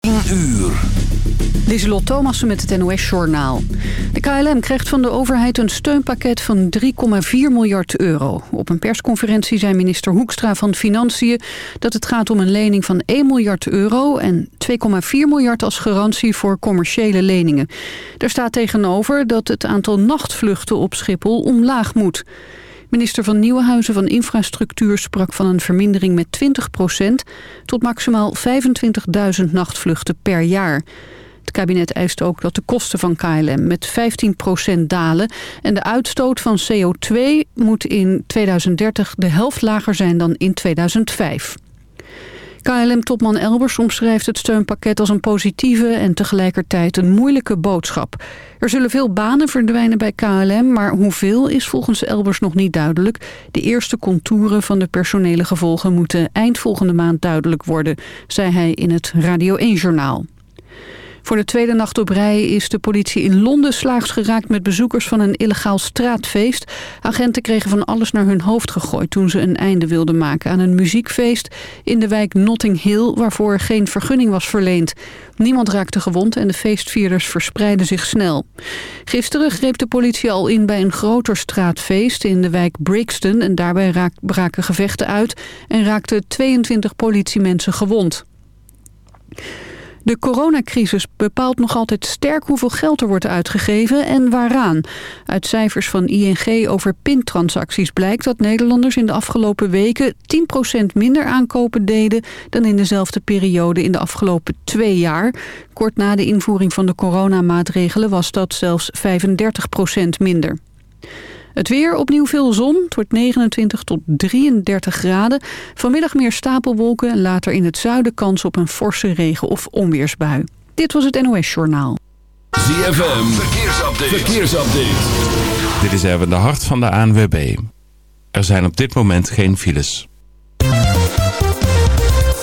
10 uur. Lieselot Thomassen met het NOS-journaal. De KLM krijgt van de overheid een steunpakket van 3,4 miljard euro. Op een persconferentie zei minister Hoekstra van Financiën... dat het gaat om een lening van 1 miljard euro... en 2,4 miljard als garantie voor commerciële leningen. Er staat tegenover dat het aantal nachtvluchten op Schiphol omlaag moet. Minister van Nieuwenhuizen van Infrastructuur sprak van een vermindering met 20% tot maximaal 25.000 nachtvluchten per jaar. Het kabinet eist ook dat de kosten van KLM met 15% dalen... en de uitstoot van CO2 moet in 2030 de helft lager zijn dan in 2005. KLM-topman Elbers omschrijft het steunpakket als een positieve en tegelijkertijd een moeilijke boodschap. Er zullen veel banen verdwijnen bij KLM, maar hoeveel is volgens Elbers nog niet duidelijk. De eerste contouren van de personele gevolgen moeten eind volgende maand duidelijk worden, zei hij in het Radio 1-journaal. Voor de tweede nacht op rij is de politie in Londen slaags geraakt met bezoekers van een illegaal straatfeest. Agenten kregen van alles naar hun hoofd gegooid toen ze een einde wilden maken aan een muziekfeest in de wijk Notting Hill waarvoor geen vergunning was verleend. Niemand raakte gewond en de feestvierders verspreidden zich snel. Gisteren greep de politie al in bij een groter straatfeest in de wijk Brixton en daarbij braken gevechten uit en raakten 22 politiemensen gewond. De coronacrisis bepaalt nog altijd sterk hoeveel geld er wordt uitgegeven en waaraan. Uit cijfers van ING over pintransacties blijkt dat Nederlanders in de afgelopen weken 10% minder aankopen deden dan in dezelfde periode in de afgelopen twee jaar. Kort na de invoering van de coronamaatregelen was dat zelfs 35% minder. Het weer, opnieuw veel zon. Het wordt 29 tot 33 graden. Vanmiddag meer stapelwolken en later in het zuiden kans op een forse regen- of onweersbui. Dit was het NOS Journaal. ZFM, verkeersupdate. verkeersupdate. Dit is even de hart van de ANWB. Er zijn op dit moment geen files.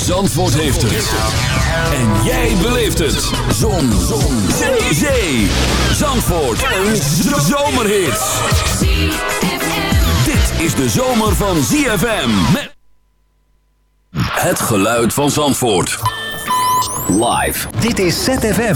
Zandvoort heeft het. En jij beleeft het. Zon. Zon. Zee. Zee. Zandvoort. Een zomerhit. Dit is de zomer van ZFM. Met het geluid van Zandvoort. Live. Dit is ZFM.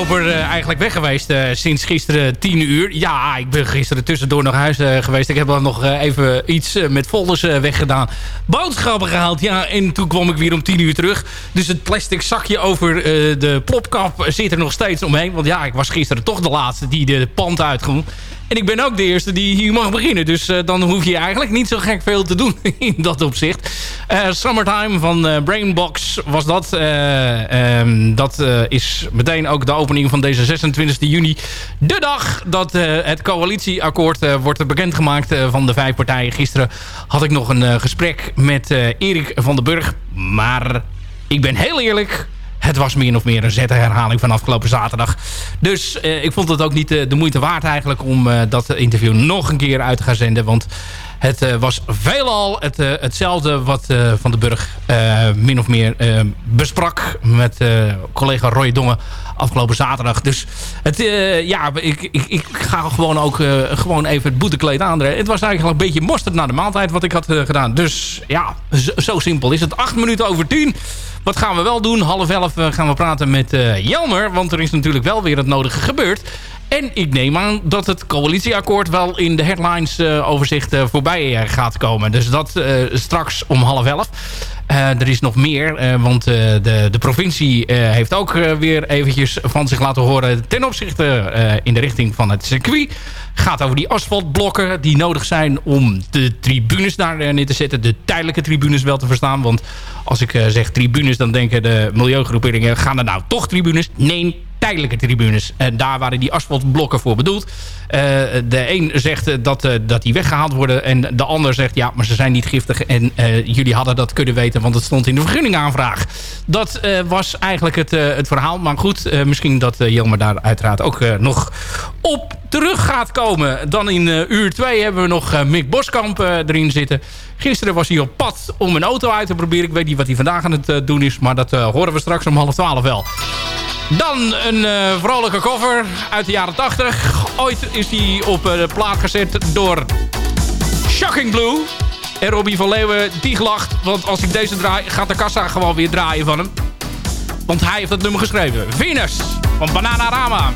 Die koper eigenlijk weg geweest sinds gisteren 10 uur? Ja, ik ben gisteren tussendoor nog huis geweest. Ik heb dan nog even iets met folders weggedaan. Boodschappen gehaald, ja. En toen kwam ik weer om 10 uur terug. Dus het plastic zakje over de plopkap zit er nog steeds omheen. Want ja, ik was gisteren toch de laatste die de pand uitging. En ik ben ook de eerste die hier mag beginnen. Dus uh, dan hoef je eigenlijk niet zo gek veel te doen in dat opzicht. Uh, Summertime van uh, Brainbox was dat. Um, dat is meteen ook de opening van deze 26 juni. De dag dat het coalitieakkoord wordt bekendgemaakt van de vijf partijen. Gisteren had ik nog een gesprek met Erik van den Burg. Maar ik ben heel eerlijk het was meer of meer een zette herhaling van afgelopen zaterdag. Dus eh, ik vond het ook niet de, de moeite waard eigenlijk om uh, dat interview nog een keer uit te gaan zenden. Want het was veelal het, hetzelfde wat Van den Burg min of meer besprak met collega Roy Dongen afgelopen zaterdag. Dus het, ja, ik, ik, ik ga gewoon ook gewoon even het boetekleed aandringen. Het was eigenlijk een beetje mosterd na de maaltijd wat ik had gedaan. Dus ja, zo simpel is het. Acht minuten over tien. Wat gaan we wel doen? Half elf eh, gaan we praten met uh, Jelmer. Want er is natuurlijk wel weer het nodige gebeurd. En ik neem aan dat het coalitieakkoord wel in de headlines uh, overzicht voorbij gaat komen. Dus dat straks om half elf. Er is nog meer, want de, de provincie heeft ook weer eventjes van zich laten horen... ten opzichte in de richting van het circuit. gaat over die asfaltblokken die nodig zijn om de tribunes daar neer te zetten. De tijdelijke tribunes wel te verstaan. Want als ik zeg tribunes, dan denken de milieugroeperingen... gaan er nou toch tribunes? Nee, tijdelijke tribunes. En daar waren die asfaltblokken voor bedoeld. Uh, de een zegt dat, uh, dat die weggehaald worden. En de ander zegt ja, maar ze zijn niet giftig. En jullie hadden dat kunnen weten, want het stond in de vergunningaanvraag. Dat was eigenlijk het, het verhaal. Maar goed, misschien dat Jelmer daar uiteraard ook nog op terug gaat komen. Dan in uur 2 hebben we nog Mick Boskamp erin zitten. Gisteren was hij op pad om een auto uit te proberen. Ik weet niet wat hij vandaag aan het doen is. Maar dat horen we straks om half twaalf wel. Dan een uh, vrolijke cover uit de jaren 80. Ooit is die op uh, de plaat gezet door Shocking Blue. En Robbie van Leeuwen die gelacht. Want als ik deze draai, gaat de kassa gewoon weer draaien van hem. Want hij heeft dat nummer geschreven. Venus van Bananarama.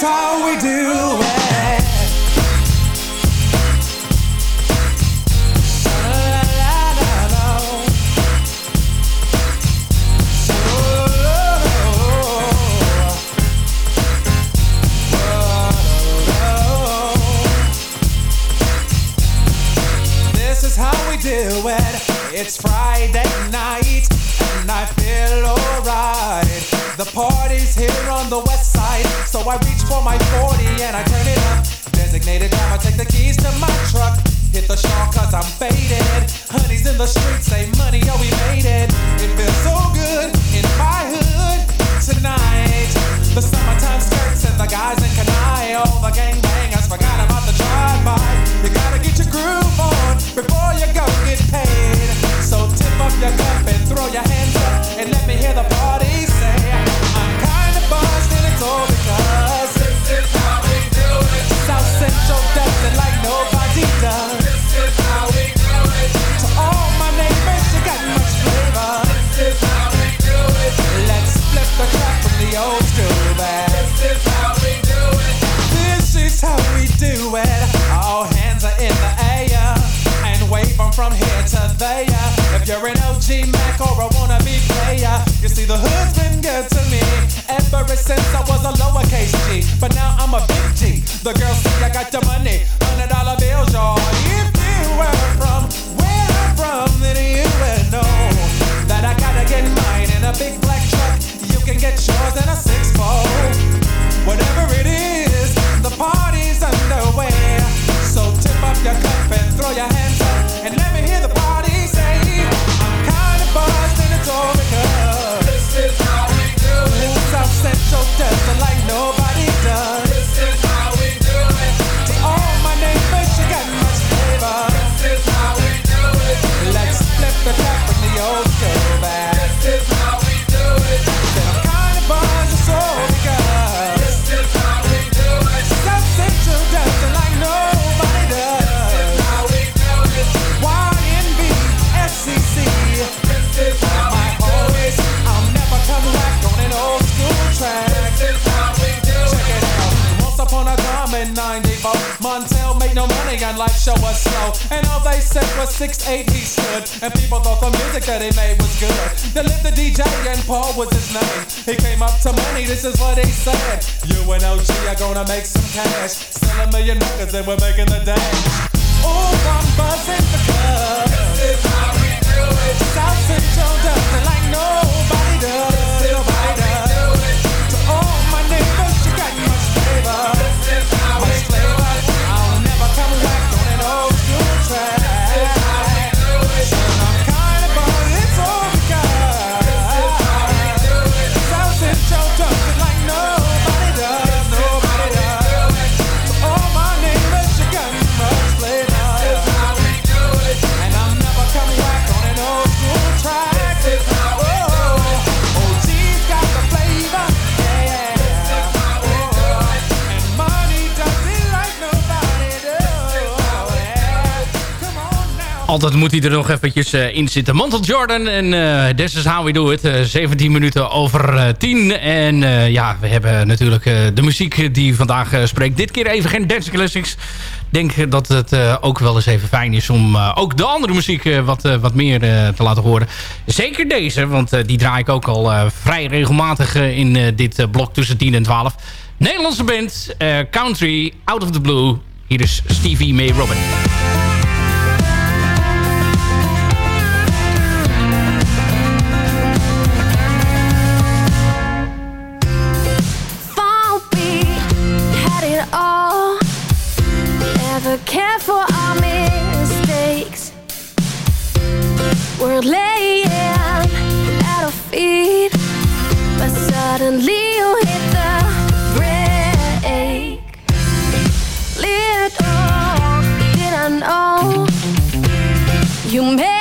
How we do I reach for my 40 and I turn it up. Designated driver, take the keys to my truck. Hit the shawl cause I'm faded. Honey's in the streets, say money, oh we made it. It feels so good in my hood tonight. The summertime skirts and the guys in Kanai. All the gangbangers forgot about the drive-by. You gotta get your groove on before you go get paid. So tip up your cup and throw your hands up and let me hear the party complicado. Ever since I was a lowercase G. But now I'm a big G. The girls see I got the money, hundred dollar bills, y'all. If you were from where I'm from, then you would know that I gotta get mine in a big black truck. You can get yours and life show was slow. And all they said was 6'8 he stood. And people thought the music that he made was good. They lived the DJ and Paul was his name. He came up to money, this is what he said. You and OG are gonna make some cash. Sell a million records and we're making the dash. Oh, I'm buzzing because this is how we do it. South Central does it like nobody does. This is Nobody does. To all my neighbors, you got much flavor. Much flavor. Altijd moet hij er nog eventjes eh, in zitten. Mantle Jordan en eh This is how we do it. Eh, 17 minuten over eh, 10. En eh, ja, we hebben natuurlijk eh, de muziek die vandaag eh, spreekt. Dit keer even geen dance classics. Ik denk dat het eh, ook wel eens even fijn is om eh, ook de andere muziek eh, wat, eh, wat meer eh, te laten horen. Zeker deze, want eh, die draai ik ook al eh, vrij regelmatig eh, in eh, dit eh, blok tussen 10 en 12. Nederlandse band, eh, Country, Out of the Blue. Hier is Stevie May Robin. We're laying at our feet, but suddenly you hit the brake. Little did I know you made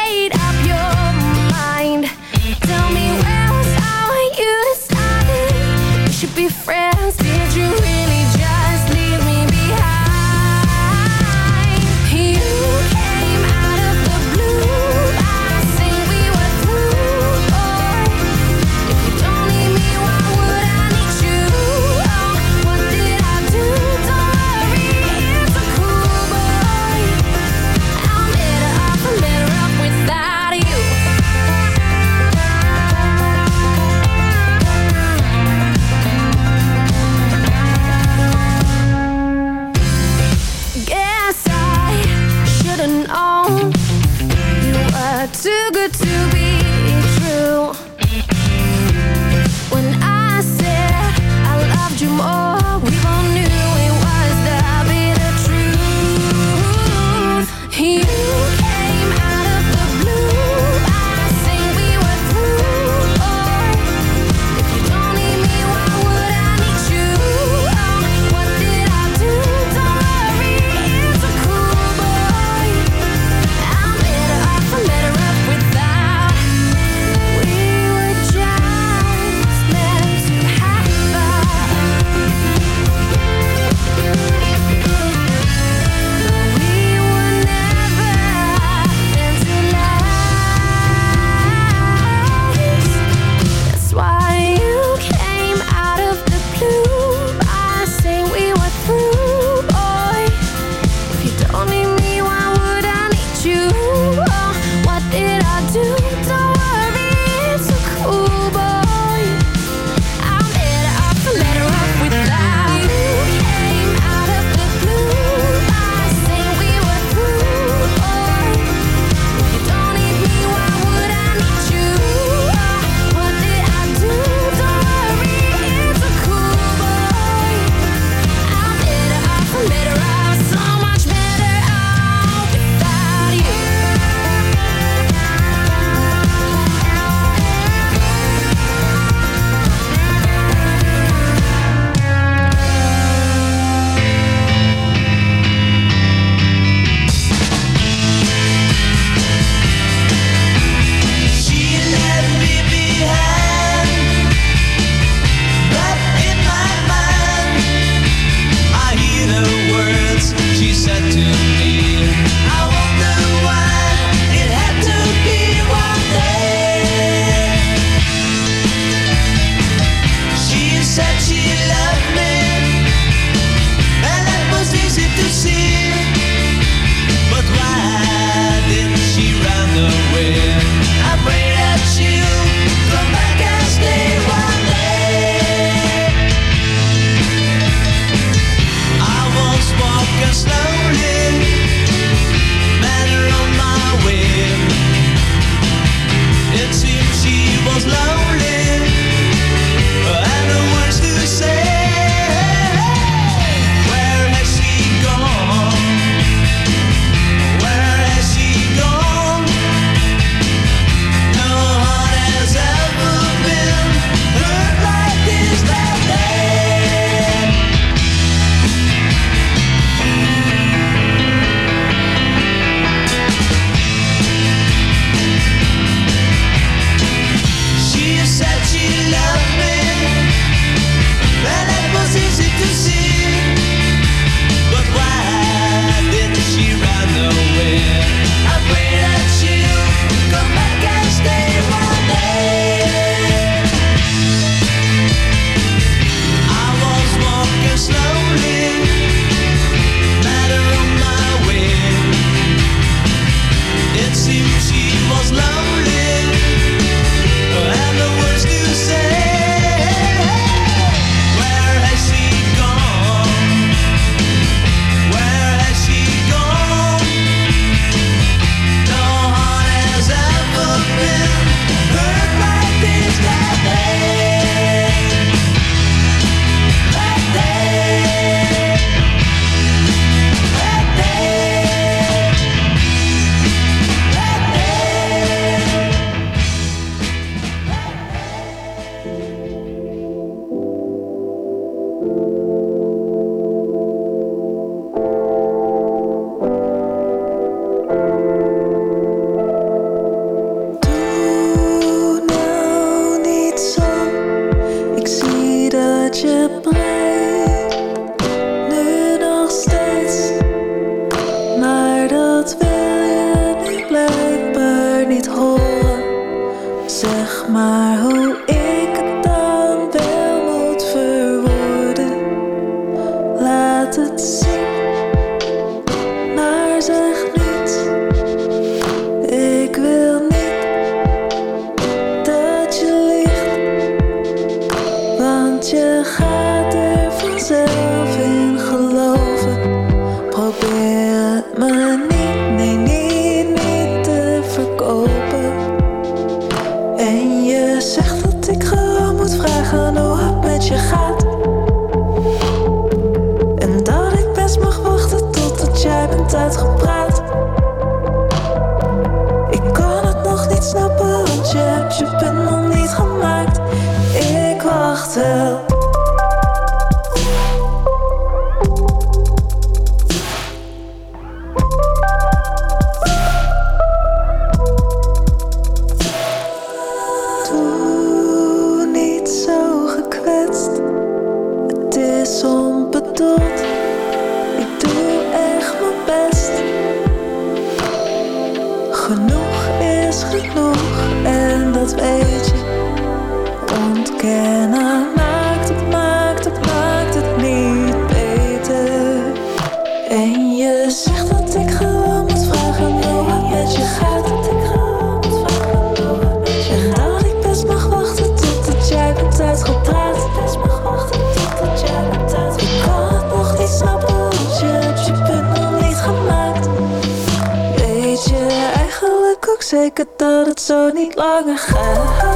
Genoeg is genoeg en dat weet je. Ontkennen zeker dat het zo niet langer gaat.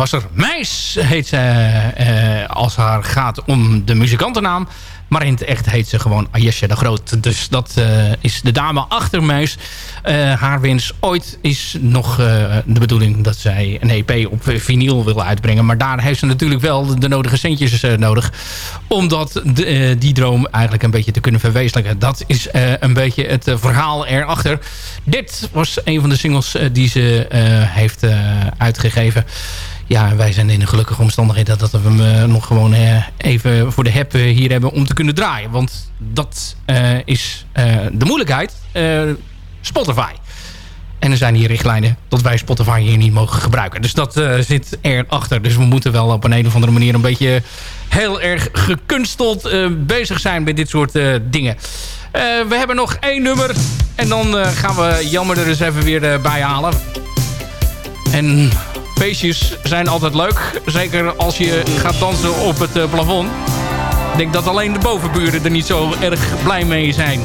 Was er. Meis heet ze uh, als haar gaat om de muzikantennaam. Maar in het echt heet ze gewoon Ayesha de Groot. Dus dat uh, is de dame achter Meis. Uh, haar wens ooit is nog de bedoeling dat zij een EP op vinyl wil uitbrengen. Maar daar heeft ze natuurlijk wel de nodige centjes nodig. Om dat, die droom eigenlijk een beetje te kunnen verwezenlijken. Dat is een beetje het verhaal erachter. Dit was een van de singles die ze heeft uitgegeven ja, wij zijn in een gelukkige omstandigheid dat we hem uh, nog gewoon uh, even voor de heb uh, hier hebben om te kunnen draaien. Want dat is de moeilijkheid. Spotify. En er zijn hier richtlijnen dat wij Spotify hier niet mogen gebruiken. Dus dat zit erachter. Dus we moeten wel op een, een of andere manier een beetje heel erg gekunsteld bezig zijn met dit soort dingen. we hebben nog één nummer. En dan gaan we Jammer er eens even weer bij halen. En feestjes zijn altijd leuk. Zeker als je gaat dansen op het uh, plafond. Ik denk dat alleen de bovenburen er niet zo erg blij mee zijn.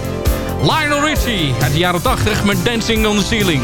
Lionel Richie uit de jaren 80 met Dancing on the Ceiling.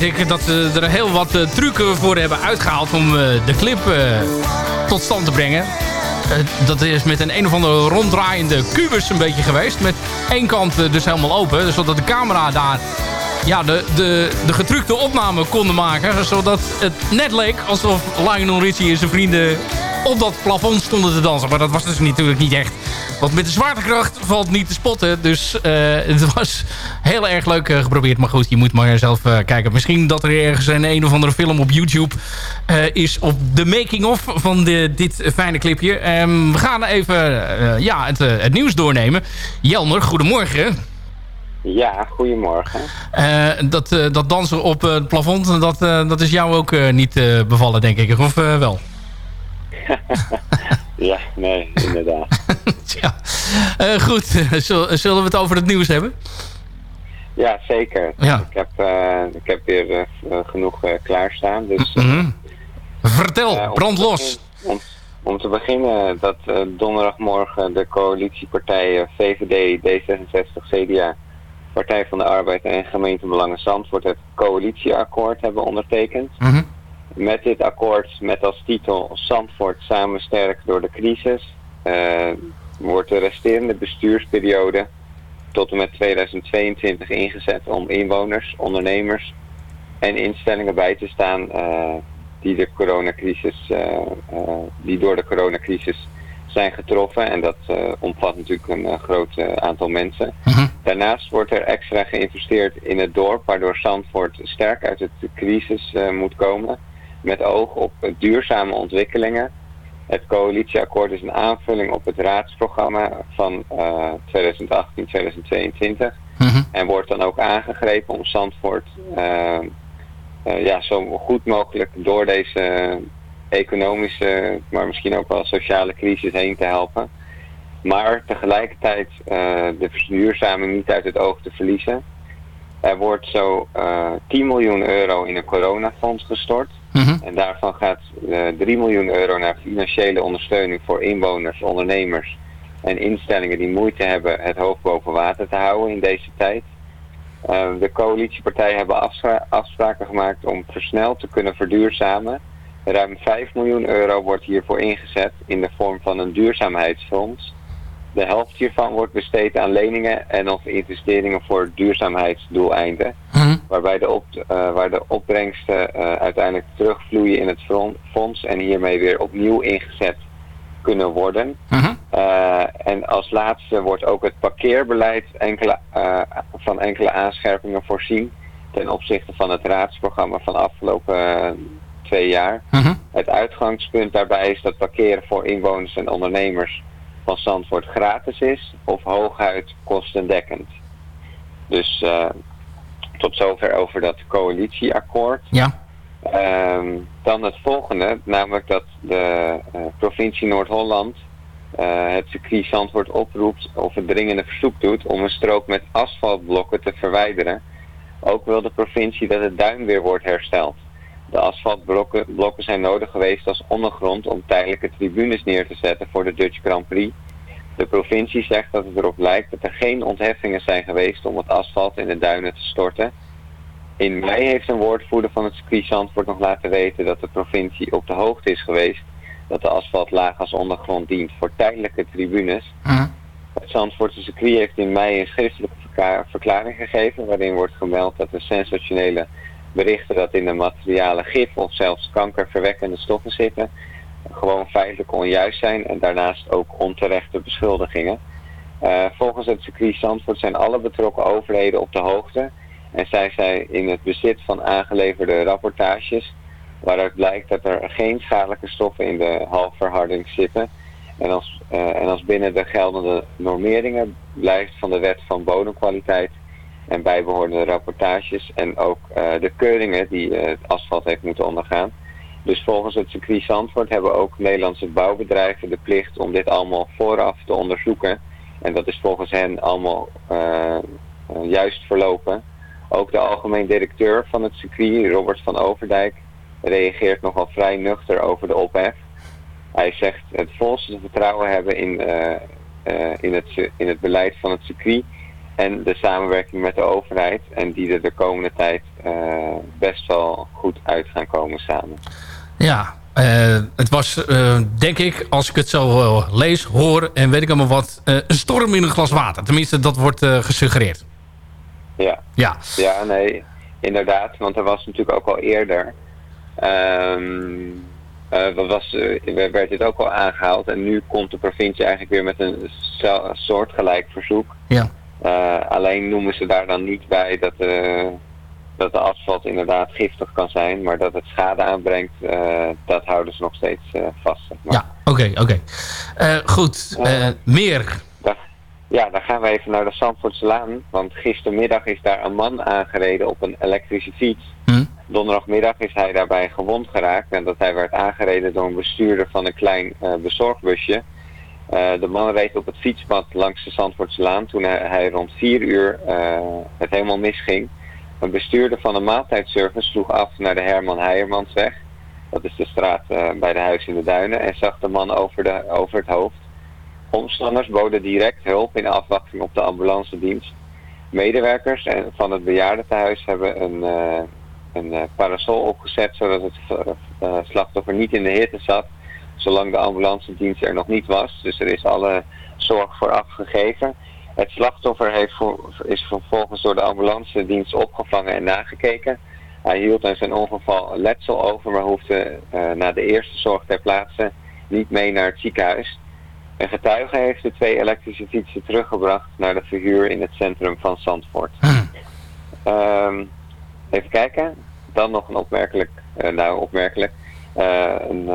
Weet dat ze er heel wat uh, trucken voor hebben uitgehaald om uh, de clip tot stand te brengen. dat is met een een of andere ronddraaiende kubus een beetje geweest. Met één kant dus helemaal open. Zodat de camera daar ja, de, de, de getrukte opname konden maken. Zodat het net leek alsof Lionel Richie en zijn vrienden op dat plafond stonden te dansen. Maar dat was dus natuurlijk niet echt. Want met de zwaartekracht valt niet te spotten. Dus uh, het was heel erg leuk uh, geprobeerd. Maar goed, je moet maar zelf uh, kijken. Misschien dat er ergens een een of andere film op YouTube is... op de making-of van de, dit fijne clipje. Um, we gaan even ja, het, het nieuws doornemen. Jelmer, goedemorgen. Ja, goedemorgen. dat, dat dansen op het plafond, dat, dat is jou ook niet bevallen, denk ik. Of wel? ja, nee, inderdaad. ja. Uh, goed, zullen we het over het nieuws hebben? Ja, zeker. Ja. Ik, heb, uh, ik heb weer uh, genoeg klaarstaan. Dus, mm -hmm. Vertel, brand los. Om, om, te beginnen dat donderdagmorgen de coalitiepartijen VVD, D66, CDA, Partij van de Arbeid en Gemeentebelangen Zandvoort het coalitieakkoord hebben ondertekend. Mm -hmm. Met dit akkoord met als titel Zandvoort samen sterk door de crisis uh, wordt de resterende bestuursperiode tot en met 2022 ingezet om inwoners, ondernemers en instellingen bij te staan uh, die, de coronacrisis, uh, die door de coronacrisis zijn getroffen. En dat omvat natuurlijk een groot aantal mensen. -huh. Daarnaast wordt er extra geïnvesteerd in het dorp, waardoor Zandvoort sterk uit de crisis moet komen met oog op duurzame ontwikkelingen. Het coalitieakkoord is een aanvulling op het raadsprogramma van uh, 2018-2022. Mhm. En wordt dan ook aangegrepen om Zandvoort uh, uh, ja, zo goed mogelijk door deze economische, maar misschien ook wel sociale crisis heen te helpen. Maar tegelijkertijd de verduurzaming niet uit het oog te verliezen. Er wordt zo 10 miljoen euro in een coronafonds gestort. Mhm. En daarvan gaat uh, eh, 3 miljoen euro naar financiële ondersteuning voor inwoners, ondernemers en instellingen die moeite hebben het hoofd boven water te houden in deze tijd. Uh, de coalitiepartijen hebben afspra afspraken gemaakt om versneld te kunnen verduurzamen. Ruim 5 miljoen euro wordt hiervoor ingezet in de vorm van een duurzaamheidsfonds. De helft hiervan wordt besteed aan leningen en of investeringen voor duurzaamheidsdoeleinden. Mhm. Waarbij de, op, uh, waar de opbrengsten uh, uiteindelijk terugvloeien in het fonds en hiermee weer opnieuw ingezet kunnen worden. Mhm. Uh, en als laatste wordt ook het parkeerbeleid enkele, van enkele aanscherpingen voorzien ten opzichte van het raadsprogramma van de afgelopen twee jaar. Mhm. Het uitgangspunt daarbij is dat parkeren voor inwoners en ondernemers van Zandvoort gratis is of hooguit kostendekkend. Dus tot zover over dat coalitieakkoord. Ja. Um, dan het volgende, namelijk dat de uh, provincie Noord-Holland uh, het circuit Zandvoort oproept of het dringende verzoek doet om een strook met asfaltblokken te verwijderen. Ook wil de provincie dat het duin weer wordt hersteld. De asfaltblokken blokken zijn nodig geweest als ondergrond om tijdelijke tribunes neer te zetten voor de Dutch Grand Prix. De provincie zegt dat het erop lijkt dat er geen ontheffingen zijn geweest om het asfalt in de duinen te storten. In mei heeft een woordvoerder van het circuit Zandvoort nog laten weten dat de provincie op de hoogte is geweest dat de asfalt laag als ondergrond dient voor tijdelijke tribunes. Uh Het Zandvoortse circuit heeft in mei een schriftelijke verklaring gegeven waarin wordt gemeld dat de sensationele berichten dat in de materialen gif of zelfs kankerverwekkende stoffen zitten, gewoon feitelijk onjuist zijn en daarnaast ook onterechte beschuldigingen. Uh, volgens het circuit Zandvoort zijn alle betrokken overheden op de hoogte en zijn zij in het bezit van aangeleverde rapportages waaruit blijkt dat er geen schadelijke stoffen in de halfverharding zitten. En als, uh, en als binnen de geldende normeringen blijft van de wet van bodemkwaliteit en bijbehorende rapportages en ook uh, de keuringen die het asfalt heeft moeten ondergaan. Dus volgens het circuit Zandvoort hebben ook Nederlandse bouwbedrijven de plicht om dit allemaal vooraf te onderzoeken. En dat is volgens hen allemaal uh, juist verlopen. Ook de algemeen directeur van het circuit, Robert van Overdijk, reageert nogal vrij nuchter over de ophef. Hij zegt het volste vertrouwen hebben in, in, het, in het beleid van het circuit en de samenwerking met de overheid. En die er de komende tijd best wel goed uit gaan komen samen. Ja, uh, het was uh, denk ik, als ik het zo lees, hoor en weet ik allemaal wat... een storm in een glas water. Tenminste, dat wordt gesuggereerd. Ja. Ja. Ja, nee, inderdaad. Want er was natuurlijk ook al eerder... eh, wat was, eh, werd dit ook al aangehaald. En nu komt de provincie eigenlijk weer met een soortgelijk verzoek. Ja. Eh, alleen noemen ze daar dan niet bij dat, eh, dat de asfalt inderdaad giftig kan zijn. Maar dat het schade aanbrengt, eh, dat houden ze nog steeds eh, vast. Zeg maar. Ja, oké, oké. Eh, goed, meer. Ja, dan gaan we even naar de Zandvoortselaan. Want gistermiddag is daar een man aangereden op een elektrische fiets. Hm? Donderdagmiddag is hij daarbij gewond geraakt. En dat hij werd aangereden door een bestuurder van een klein bezorgbusje. De man reed op het fietspad langs de Zandvoortselaan toen hij, hij rond 4 uur het helemaal misging. Een bestuurder van een maaltijdservice sloeg af naar de Herman Heijermansweg. Dat is de straat eh, bij de huis in de Duinen. En zag de man over, de, over het hoofd. Omstanders boden direct hulp in afwachting op de ambulance dienst. Medewerkers van het bejaardentehuis hebben een, eh, een eh, parasol opgezet zodat het slachtoffer niet in de hitte zat zolang de ambulance dienst er nog niet was. Dus er is alle zorg vooraf gegeven. Het slachtoffer heeft voor, is vervolgens door de ambulance dienst opgevangen en nagekeken. Hij hield aan zijn ongeval letsel over, maar hoefde eh, na de eerste zorg ter plaatse niet mee naar het ziekenhuis. Een getuige heeft de twee elektrische fietsen teruggebracht naar de verhuur in het centrum van Zandvoort. Ehm, even kijken. Dan nog een opmerkelijk, eh, nou opmerkelijk, eh, een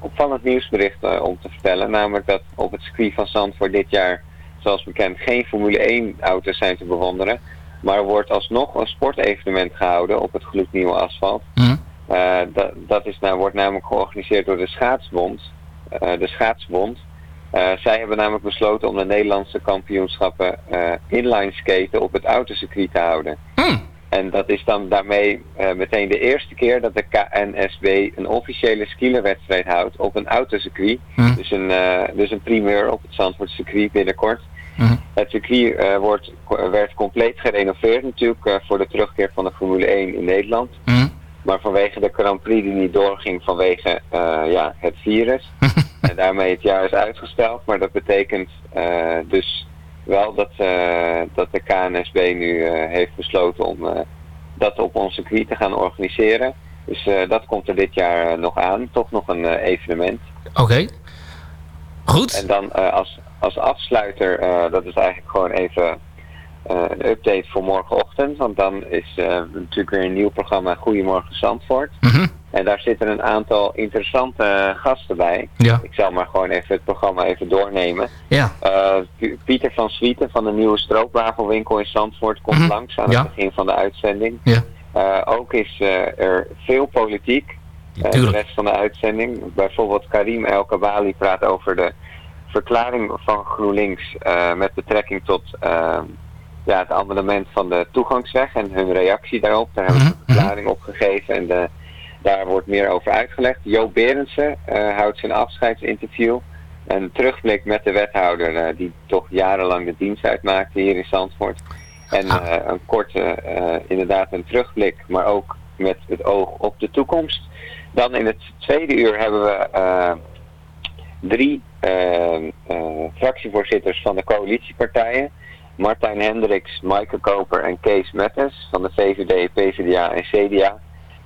opvallend nieuwsbericht om te vertellen. Namelijk dat op het circuit van Zandvoort dit jaar, zoals bekend, geen Formule 1 auto's zijn te bewonderen. Maar er wordt alsnog een sportevenement gehouden op het gloednieuwe asfalt. Hm? Eh, dat, dat is nou, wordt namelijk georganiseerd door de Schaatsbond. eh, de Schaatsbond. Eh, zij hebben namelijk besloten om de Nederlandse kampioenschappen inline skaten op het autocircuit te houden. Hm. En dat is dan daarmee eh, meteen de eerste keer dat de KNSB een officiële skielerwedstrijd houdt op een autocircuit. Hm. Dus, een, eh, dus een primeur op het Zandvoort circuit binnenkort. Hm. Het circuit eh, wordt, werd compleet gerenoveerd natuurlijk voor de terugkeer van de Formule 1 in Nederland. Hm. Maar vanwege de Grand Prix die niet doorging vanwege ja, het virus. en daarmee het jaar is uitgesteld. Maar dat betekent dus wel dat, eh, dat de KNSB nu eh, heeft besloten om eh, dat op ons circuit te gaan organiseren. Dus dat komt er dit jaar nog aan. Toch nog een evenement. Oké. Goed. En dan als, als afsluiter, dat is eigenlijk gewoon even een update voor morgenochtend. Want dan is natuurlijk weer een nieuw programma Goedemorgen Zandvoort. Mhm. En daar zitten een aantal interessante eh, gasten bij. Ja. Ik zal maar gewoon even het programma even doornemen. Ja. Eh, Pieter van Swieten van de nieuwe stroopwafelwinkel in Zandvoort komt Mhm. langs aan Ja. het begin van de uitzending. Ja. Eh, ook is er veel politiek. eh, de rest van de uitzending. Bijvoorbeeld Karim El Kabali praat over de verklaring van GroenLinks met betrekking tot eh, ja, het amendement van de toegangsweg en hun reactie daarop. Daar hebben we Mhm, een verklaring op gegeven en de, daar wordt meer over uitgelegd. Jo Berendsen eh, houdt zijn afscheidsinterview. Een terugblik met de wethouder eh, die toch jarenlang de dienst uitmaakte hier in Zandvoort. En Ah. eh, een korte, inderdaad een terugblik, maar ook met het oog op de toekomst. Dan in het tweede uur hebben we drie fractievoorzitters van de coalitiepartijen. Martijn Hendricks, Maaike Koper en Kees Mettes van de VVD, PvdA en CDA.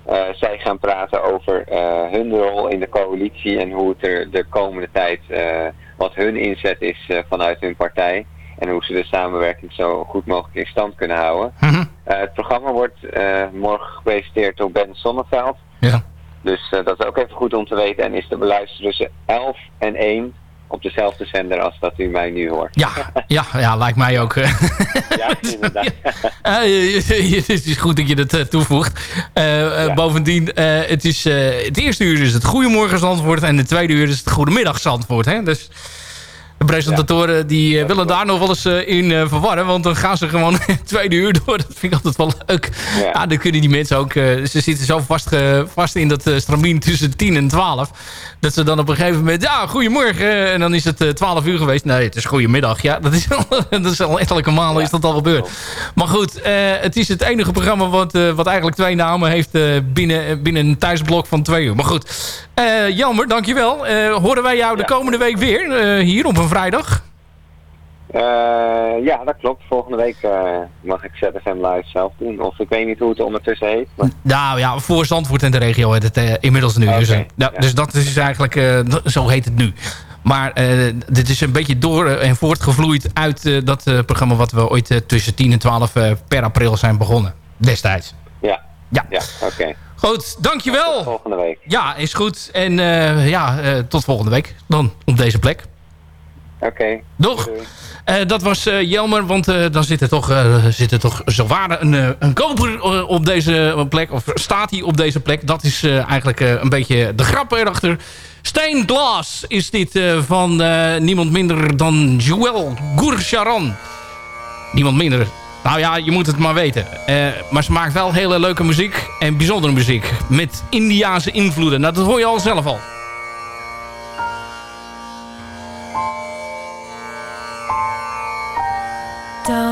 Eh, zij gaan praten over eh, hun rol in de coalitie en hoe het er de komende tijd, eh, wat hun inzet is vanuit hun partij. En hoe ze de samenwerking zo goed mogelijk in stand kunnen houden. Mhm. Het programma wordt morgen gepresenteerd door Ben Sonneveld. Ja. Dus dat is ook even goed om te weten. En is te beluisteren tussen 11 en 1 op dezelfde zender als dat u mij nu hoort. Ja, ja, ja, lijkt mij ook. eh. Ja, inderdaad. Eh, het is goed dat je dat eh, toevoegt. Ja. Bovendien, het, is, het eerste uur is het Goedemorgen Zandvoort... en het tweede uur is het Goedemiddag Zandvoort. Hè? Dus de presentatoren die eh, willen daar nog wel eens eh, in eh, verwarren... want dan gaan ze gewoon tweede uur door. Dat vind ik altijd wel leuk. Ja, Ja. dan kunnen die mensen ook... ze zitten zo vast, vast in dat stramien tussen 10 en 12... dat ze dan op een gegeven moment... ja, goedemorgen, en dan is het eh, 12 uur geweest. Nee, het is goedemiddag. Ja, dat is al, dat is al malen is dat al gebeurd. Maar goed, het is het enige programma wat, wat eigenlijk twee namen heeft binnen, binnen een thuisblok van twee uur. Maar goed, jammer, dankjewel. Horen wij jou de komende week weer hier op een vrijdag? Eh, ja, dat klopt. Volgende week eh, mag ik ZFM Live zelf doen. Of ik weet niet hoe het ondertussen heet. Maar... Nou ja, voor Zandvoort en de regio heet het eh, inmiddels nu. dus, ja, ja. dus dat is eigenlijk, eh, zo heet het nu. Maar dit is een beetje door en voortgevloeid uit dat programma... wat we ooit tussen 10 en 12 eh, per april zijn begonnen. Destijds. Ja, Ja. ja oké. Goed, Tot dankjewel. volgende week. Ja, is goed. En ja, tot volgende week. Dan op deze plek. Oké. Doch. Doei. Eh, dat was eh, Jelmer, want eh, dan zit er toch, zit er toch zowaar een, een koper op deze plek. Of staat hij op deze plek. Dat is eigenlijk een beetje de grap erachter. Stain Glass is dit van niemand minder dan Joël Gourcharan. Niemand minder. Nou ja, je moet het maar weten. Maar ze maakt wel hele leuke muziek en bijzondere muziek. Met Indiaanse invloeden. Nou, dat hoor je al zelf al. down.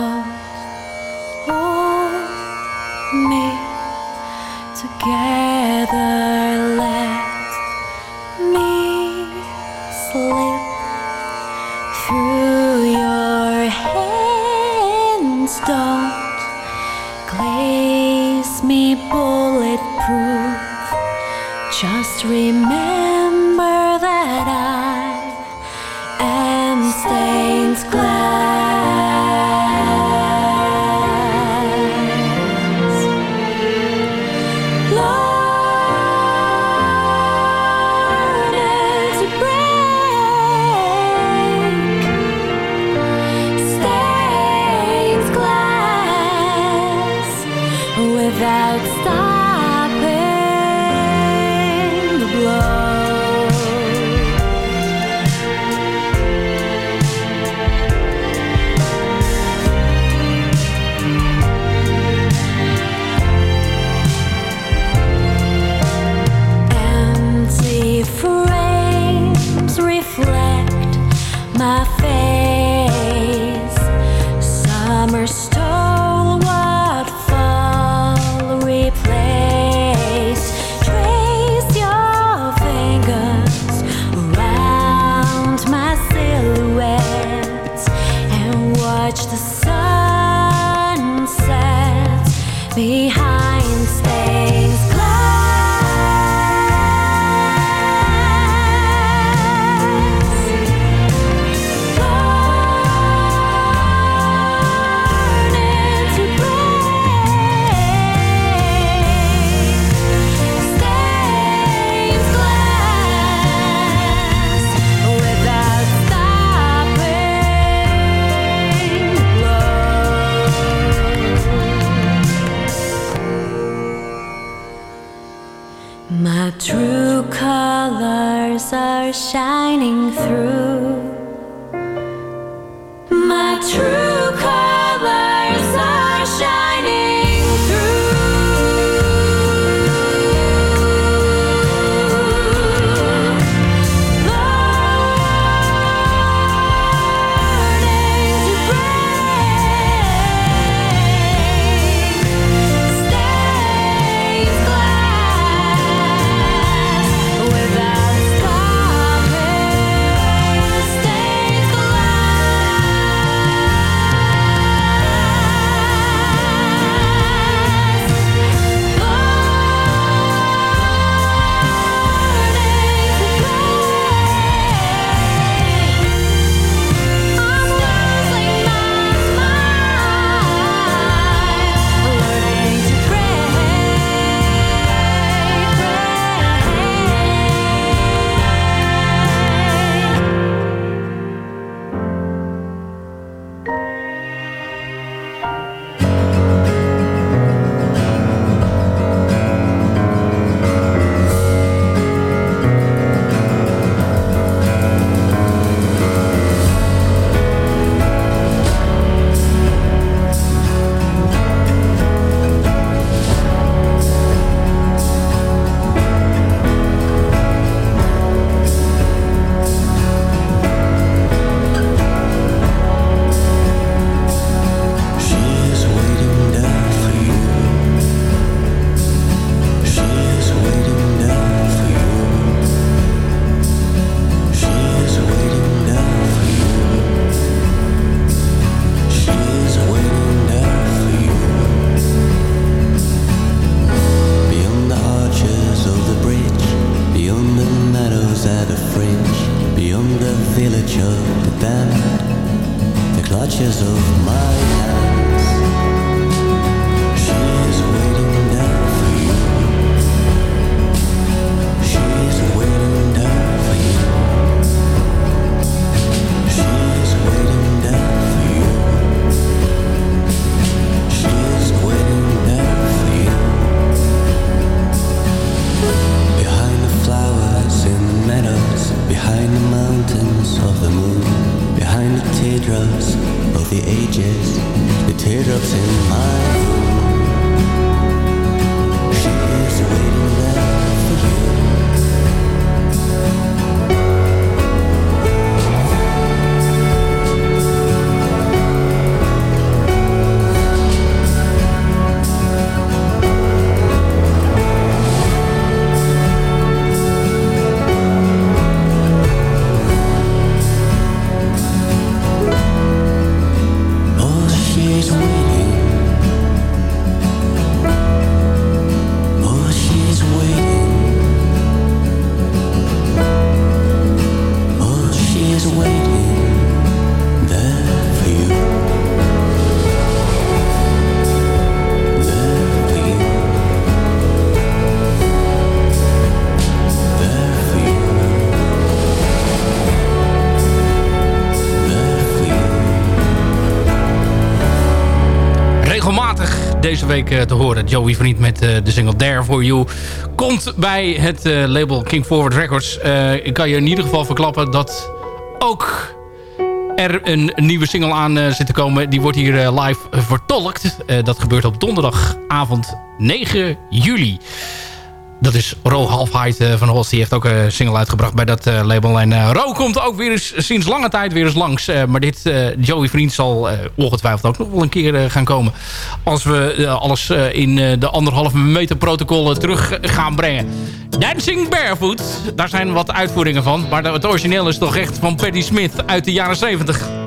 Behind the mountains of the moon, behind the teardrops of the ages, the teardrops in my week eh, te horen. Joey Vriend met eh, de single There For You komt bij het eh, label King Forward Records. Ik kan je in ieder geval verklappen dat ook er een nieuwe single aan zit te komen. Die wordt hier live vertolkt. Dat gebeurt op donderdagavond 9 juli. Dat is Ro Halfheid eh, van Holst. Die heeft ook een single uitgebracht bij dat eh, label. En eh, Ro komt ook weer eens sinds lange tijd weer eens langs. Eh, maar dit eh, Joey Vriend zal eh, ongetwijfeld ook nog wel een keer eh, gaan komen. Als we eh, alles eh, in eh, de anderhalve meter protocollen terug gaan brengen. Dancing Barefoot. Daar zijn wat uitvoeringen van. Maar het origineel is toch echt van Patti Smith uit de jaren 70.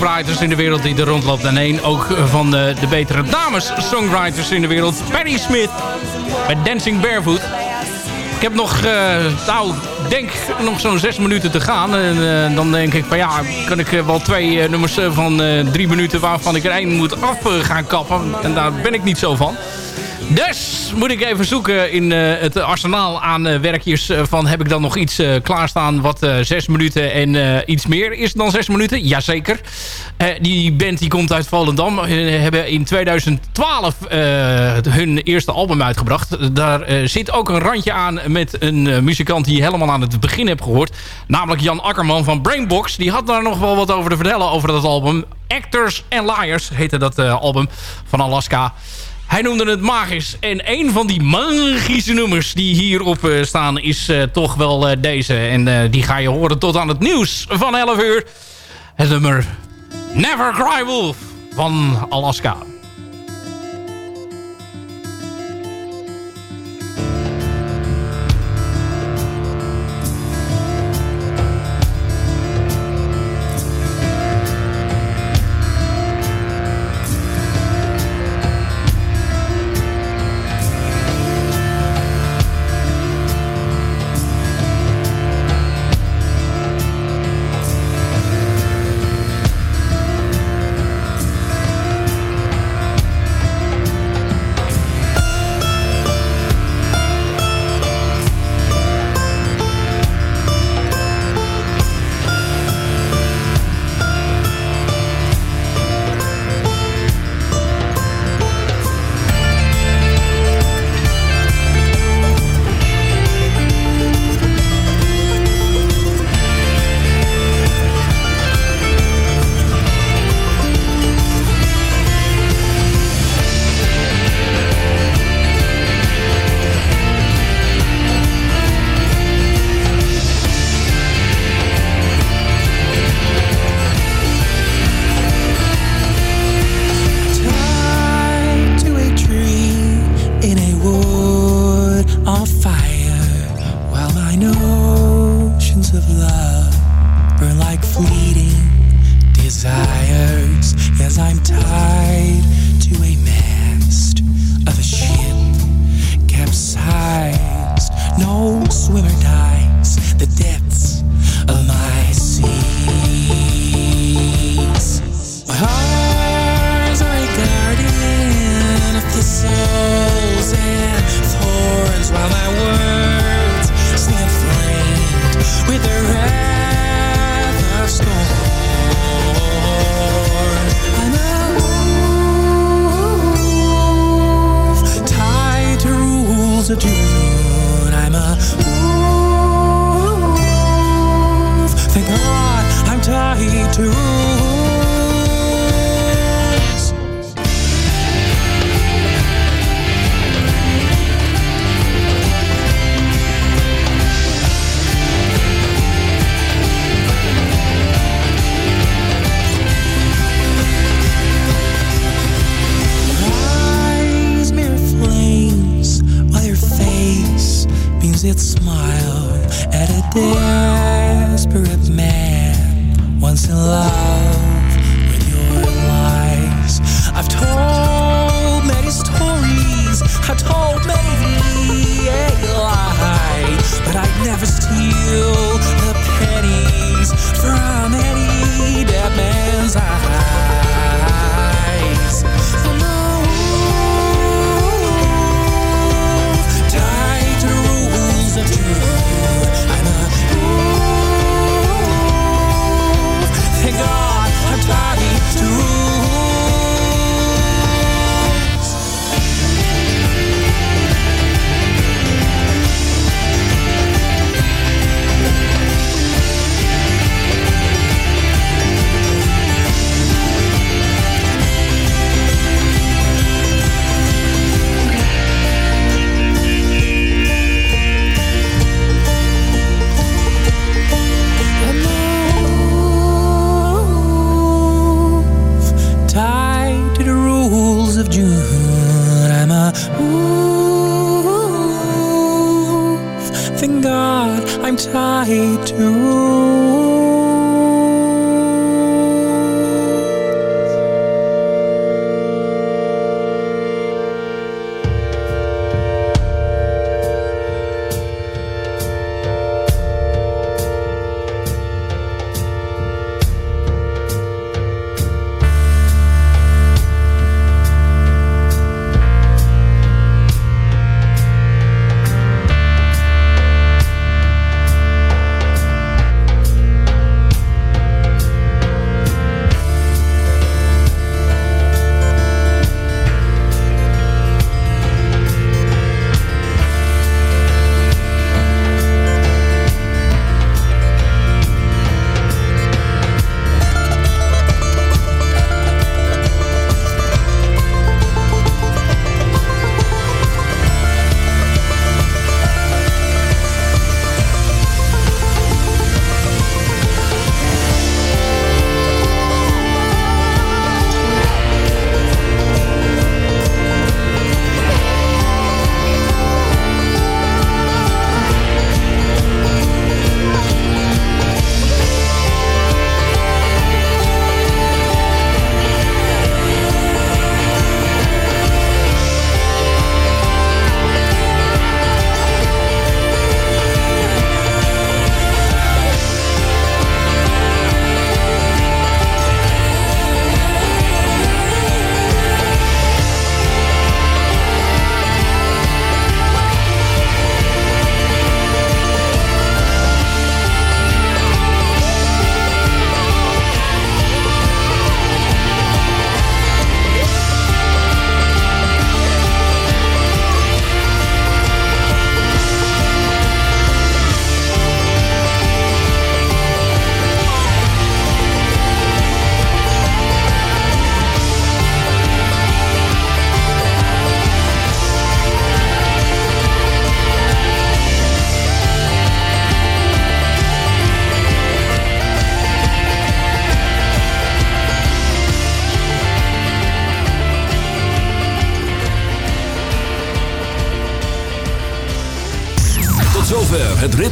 Songwriters in de wereld die er rondloopt. En één ook van de, de betere dames songwriters in de wereld. Patti Smith met Dancing Barefoot. Ik heb nog, eh, nou, denk nog zo'n zes minuten te gaan. En eh, dan denk ik van ja, kan ik eh, wel twee nummers van drie minuten... waarvan ik er één moet af gaan kappen. En daar ben ik niet zo van. Dus moet ik even zoeken in eh, het arsenaal aan eh, werkjes eh, van... heb ik dan nog iets klaarstaan wat zes minuten en iets meer is dan zes minuten? Jazeker. Die band die komt uit Volendam. Hebben in 2012 eh, hun eerste album uitgebracht. Daar zit ook een randje aan met een muzikant die je helemaal aan het begin hebt gehoord. Namelijk Jan Akkerman van Brainbox. Die had daar nog wel wat over te vertellen over dat album. Actors and Liars heette dat album van Alaska. Hij noemde het magisch. En een van die magische nummers die hierop eh, staan is eh, toch wel eh, deze. En die ga je horen tot aan het nieuws van 11 uur. Het nummer Never Cry Wolf van Alaska.